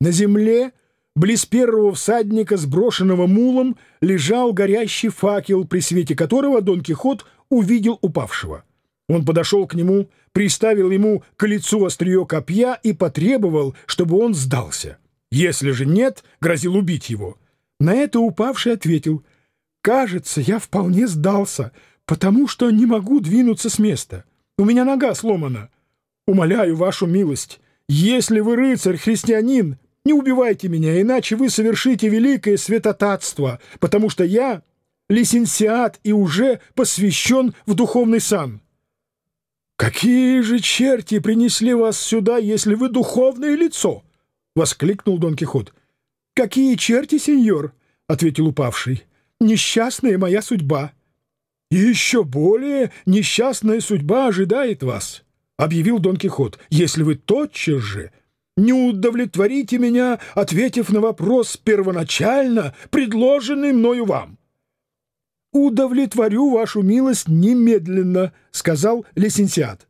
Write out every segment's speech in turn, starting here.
На земле, близ первого всадника, сброшенного мулом, лежал горящий факел, при свете которого Дон Кихот увидел упавшего. Он подошел к нему, приставил ему к лицу острие копья и потребовал, чтобы он сдался. Если же нет, грозил убить его. На это упавший ответил, «Кажется, я вполне сдался, потому что не могу двинуться с места. У меня нога сломана. Умоляю вашу милость, если вы рыцарь-христианин, не убивайте меня, иначе вы совершите великое святотатство, потому что я лисенциат и уже посвящен в духовный сан. «Какие же черти принесли вас сюда, если вы духовное лицо?» — воскликнул Дон Кихот. «Какие черти, сеньор?» — ответил упавший. «Несчастная моя судьба». «И еще более несчастная судьба ожидает вас», — объявил Дон Кихот, «если вы тотчас же не удовлетворите меня, ответив на вопрос первоначально, предложенный мною вам. «Удовлетворю вашу милость немедленно», — сказал лисенциат.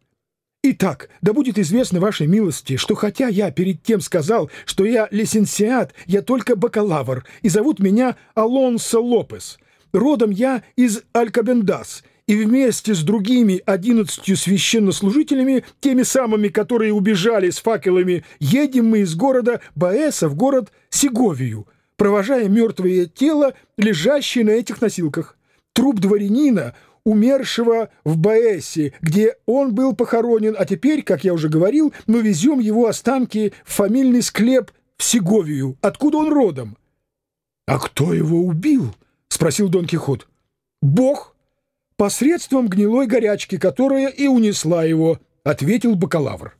«Итак, да будет известно вашей милости, что хотя я перед тем сказал, что я лисенциат, я только бакалавр, и зовут меня Алонсо Лопес. Родом я из Алькабендас, и вместе с другими одиннадцатью священнослужителями, теми самыми, которые убежали с факелами, едем мы из города Баэса в город Сеговию, провожая мертвое тело, лежащее на этих носилках. Труп дворянина, умершего в Баэсе, где он был похоронен, а теперь, как я уже говорил, мы везем его останки в фамильный склеп в Сеговию, откуда он родом. — А кто его убил? — спросил Дон Кихот. — Бог! — посредством гнилой горячки, которая и унесла его, — ответил бакалавр.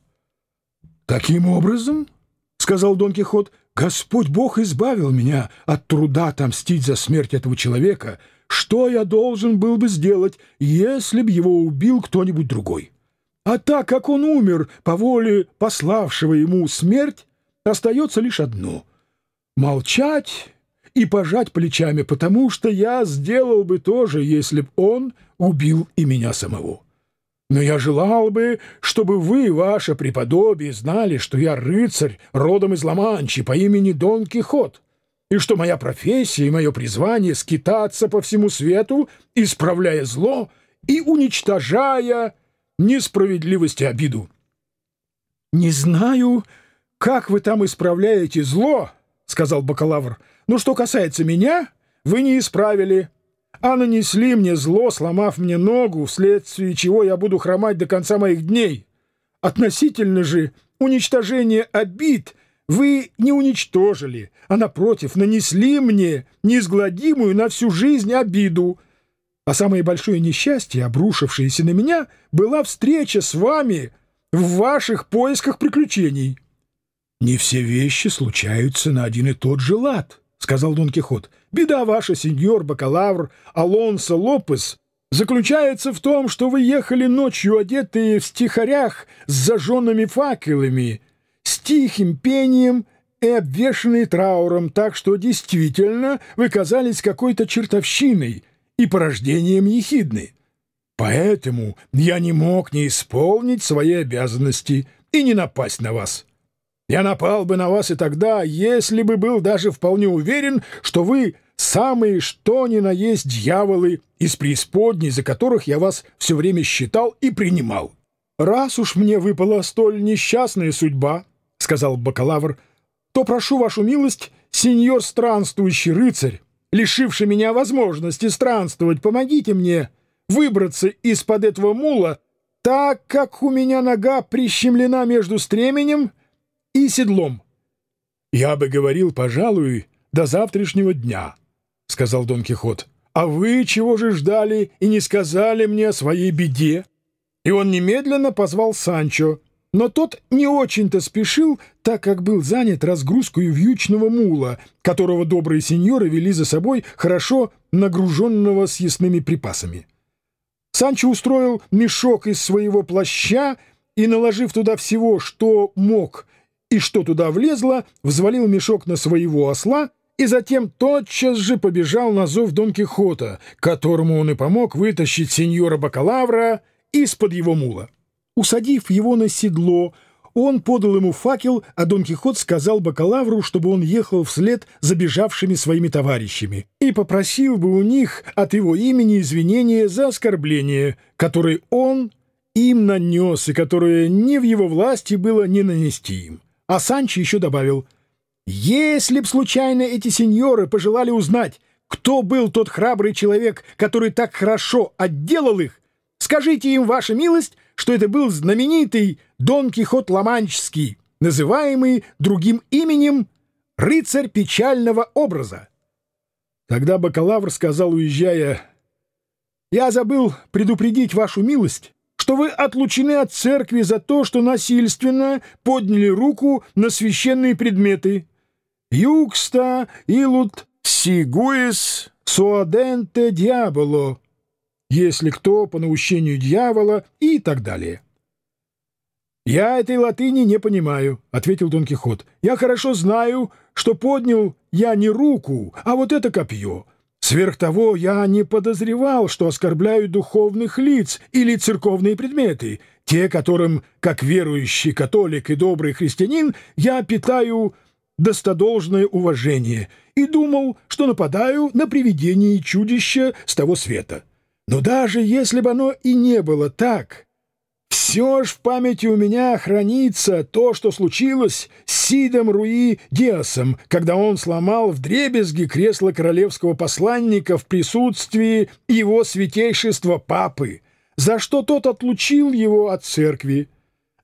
— Таким образом, — сказал Дон Кихот, — Господь Бог избавил меня от труда отомстить за смерть этого человека. Что я должен был бы сделать, если б его убил кто-нибудь другой? А так как он умер по воле пославшего ему смерть, остается лишь одно — молчать и пожать плечами, потому что я сделал бы то же, если б он убил и меня самого. Но я желал бы, чтобы вы, ваше преподобие, знали, что я рыцарь родом из Ла-Манчи по имени Дон Кихот, и что моя профессия и мое призвание — скитаться по всему свету, исправляя зло и уничтожая несправедливость и обиду. «Не знаю, как вы там исправляете зло», — сказал бакалавр, — но что касается меня, вы не исправили, а нанесли мне зло, сломав мне ногу, вследствие чего я буду хромать до конца моих дней. Относительно же уничтожения обид вы не уничтожили, а, напротив, нанесли мне неизгладимую на всю жизнь обиду. А самое большое несчастье, обрушившееся на меня, была встреча с вами в ваших поисках приключений. Не все вещи случаются на один и тот же лад. — сказал Дон Кихот. «Беда ваша, сеньор бакалавр Алонсо Лопес, заключается в том, что вы ехали ночью, одетые в стихарях с зажженными факелами, с тихим пением и обвешанные трауром, так что действительно вы казались какой-то чертовщиной и порождением ехидны. Поэтому я не мог не исполнить свои обязанности и не напасть на вас». Я напал бы на вас и тогда, если бы был даже вполне уверен, что вы самые что ни на есть дьяволы из преисподней, за которых я вас все время считал и принимал. «Раз уж мне выпала столь несчастная судьба, — сказал бакалавр, — то прошу вашу милость, сеньор странствующий рыцарь, лишивший меня возможности странствовать, помогите мне выбраться из-под этого мула, так как у меня нога прищемлена между стременем — и седлом. — Я бы говорил, пожалуй, до завтрашнего дня, — сказал Дон Кихот. — А вы чего же ждали и не сказали мне о своей беде? И он немедленно позвал Санчо, но тот не очень-то спешил, так как был занят разгрузкой вьючного мула, которого добрые сеньоры вели за собой хорошо нагруженного съестными припасами. Санчо устроил мешок из своего плаща и, наложив туда всего, что мог, и что туда влезло, взвалил мешок на своего осла и затем тотчас же побежал на зов Дон Кихота, которому он и помог вытащить сеньора Бакалавра из-под его мула. Усадив его на седло, Он подал ему факел, а Дон Кихот сказал бакалавру, чтобы он ехал вслед за бежавшими своими товарищами и попросил бы у них от его имени извинения за оскорбление, которое он им нанес и которое не в его власти было не нанести им. А Санчо еще добавил, «Если б случайно эти сеньоры пожелали узнать, кто был тот храбрый человек, который так хорошо отделал их, скажите им, ваша милость, что это был знаменитый Дон Кихот Ламанческий, называемый другим именем «Рыцарь печального образа». Тогда бакалавр сказал, уезжая, «Я забыл предупредить вашу милость, что вы отлучены от церкви за то, что насильственно подняли руку на священные предметы. Юкста илут сигуис суаденте диаболо» если кто, по наущению дьявола и так далее. «Я этой латыни не понимаю», — ответил Дон Кихот. «Я хорошо знаю, что поднял я не руку, а вот это копье. Сверх того, я не подозревал, что оскорбляю духовных лиц или церковные предметы, те, которым, как верующий католик и добрый христианин, я питаю достодолжное уважение и думал, что нападаю на привидение и чудище с того света». Но даже если бы оно и не было так, все ж в памяти у меня хранится то, что случилось с Сидом Руи Диасом, когда он сломал в дребезги кресло королевского посланника в присутствии его святейшества папы, за что тот отлучил его от церкви.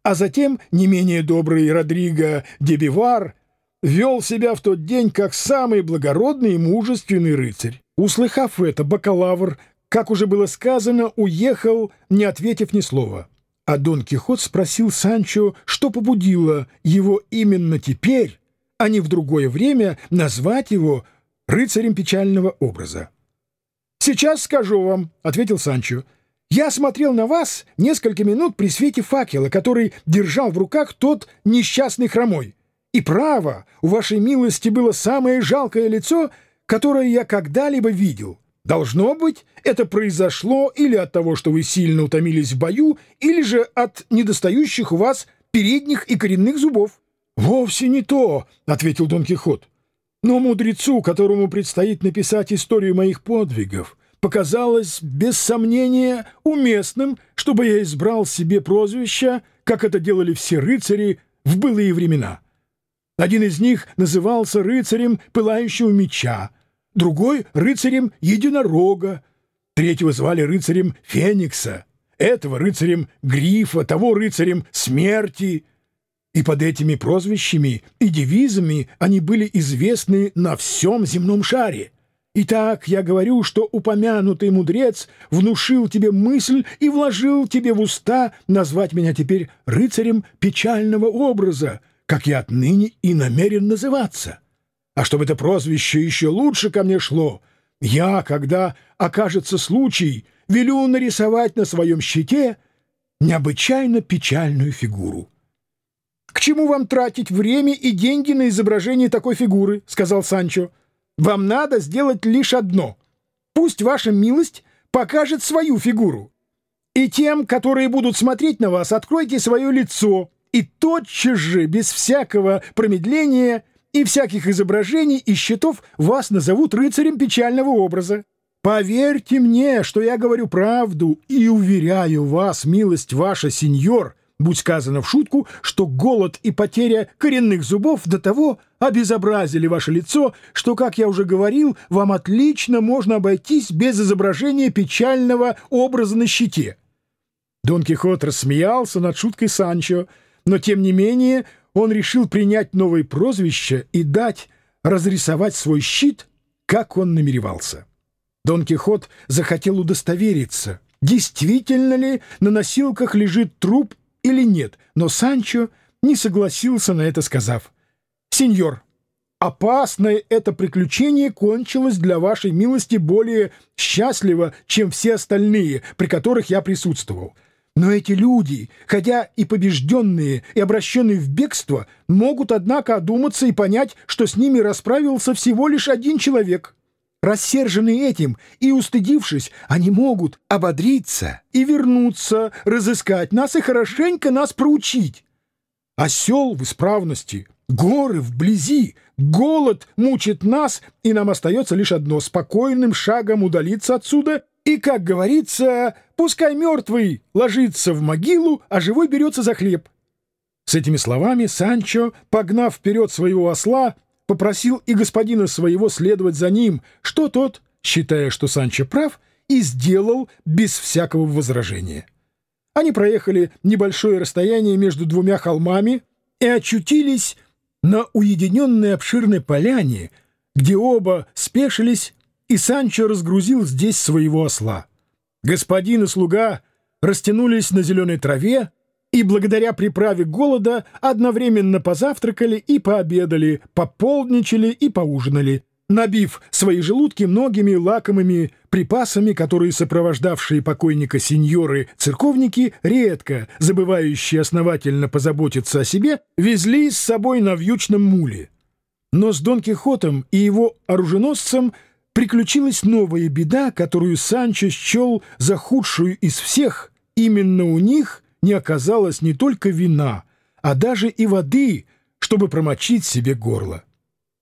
А затем не менее добрый Родриго Дебивар вел себя в тот день как самый благородный и мужественный рыцарь. Услыхав это, бакалавр как уже было сказано, уехал, не ответив ни слова. А Дон Кихот спросил Санчо, что побудило его именно теперь, а не в другое время, назвать его рыцарем печального образа. «Сейчас скажу вам», — ответил Санчо. «Я смотрел на вас несколько минут при свете факела, который держал в руках тот несчастный хромой. И право, у вашей милости было самое жалкое лицо, которое я когда-либо видел. Должно быть, это произошло или от того, что вы сильно утомились в бою, или же от недостающих у вас передних и коренных зубов. — Вовсе не то, — ответил Дон Кихот. — Но мудрецу, которому предстоит написать историю моих подвигов, показалось, без сомнения, уместным, чтобы я избрал себе прозвище, как это делали все рыцари в былые времена. Один из них назывался рыцарем пылающего меча, другой — рыцарем единорога, третьего звали рыцарем Феникса, этого рыцарем Грифа, того рыцарем Смерти. И под этими прозвищами и девизами они были известны на всем земном шаре. Итак, я говорю, что упомянутый мудрец внушил тебе мысль и вложил тебе в уста назвать меня теперь рыцарем печального образа, как я отныне и намерен называться. А чтобы это прозвище еще лучше ко мне шло, я, когда окажется случай, велю нарисовать на своем щите необычайно печальную фигуру. — К чему вам тратить время и деньги на изображение такой фигуры? — сказал Санчо. — Вам надо сделать лишь одно. Пусть ваша милость покажет свою фигуру. И тем, которые будут смотреть на вас, откройте свое лицо, и тотчас же, без всякого промедления, и всяких изображений и счетов вас назовут рыцарем печального образа. Поверьте мне, что я говорю правду, и уверяю вас, милость ваша, сеньор, будь сказано в шутку, что голод и потеря коренных зубов до того обезобразили ваше лицо, что, как я уже говорил, вам отлично можно обойтись без изображения печального образа на щите». Дон Кихот рассмеялся над шуткой Санчо, но, тем не менее, он решил принять новое прозвище и дать разрисовать свой щит, как он намеревался. Дон Кихот захотел удостовериться, действительно ли на носилках лежит труп или нет, но Санчо не согласился на это, сказав, «Сеньор, опасное это приключение кончилось для вашей милости более счастливо, чем все остальные, при которых я присутствовал». Но эти люди, хотя и побежденные, и обращенные в бегство, могут, однако, одуматься и понять, что с ними расправился всего лишь один человек. Рассерженные этим и устыдившись, они могут ободриться и вернуться, разыскать нас и хорошенько нас проучить. Осел в исправности, горы вблизи, голод мучит нас, и нам остается лишь одно — спокойным шагом удалиться отсюда и, как говорится, пускай мертвый ложится в могилу, а живой берется за хлеб. С этими словами Санчо, погнав вперед своего осла, попросил и господина своего следовать за ним, что тот, считая, что Санчо прав, и сделал без всякого возражения. Они проехали небольшое расстояние между двумя холмами и очутились на уединенной обширной поляне, где оба спешились, и Санчо разгрузил здесь своего осла. Господин и слуга растянулись на зеленой траве и, благодаря приправе голода, одновременно позавтракали и пообедали, пополдничали и поужинали, набив свои желудки многими лакомыми припасами, которые сопровождавшие покойника сеньоры-церковники, редко забывающие основательно позаботиться о себе, везли с собой на вьючном муле. Но с Дон Кихотом и его оруженосцем приключилась новая беда, которую Санчо счел за худшую из всех. Именно у них не оказалось не только вина, а даже и воды, чтобы промочить себе горло.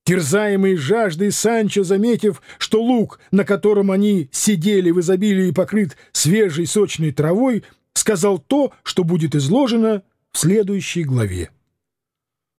Терзаемый жаждой Санчо, заметив, что луг, на котором они сидели в изобилии покрыт свежей сочной травой, сказал то, что будет изложено в следующей главе.